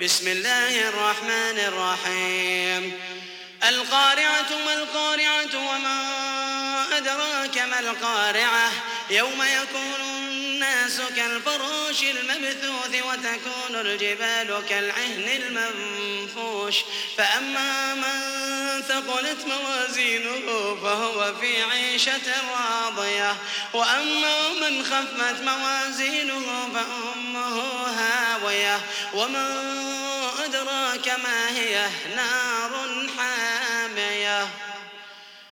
بسم الله الرحمن الرحيم. القارعة ما القارعة وما أدراك ما القارعة؟ يوم يكون الناس كالفراش المبثوث وتكون الجبال كالعهن المنفوش. فأما من ثقلت موازينه فهو في عيشة راضية. وأما من خفت موازينه فأمه وما أدراك ما هي نار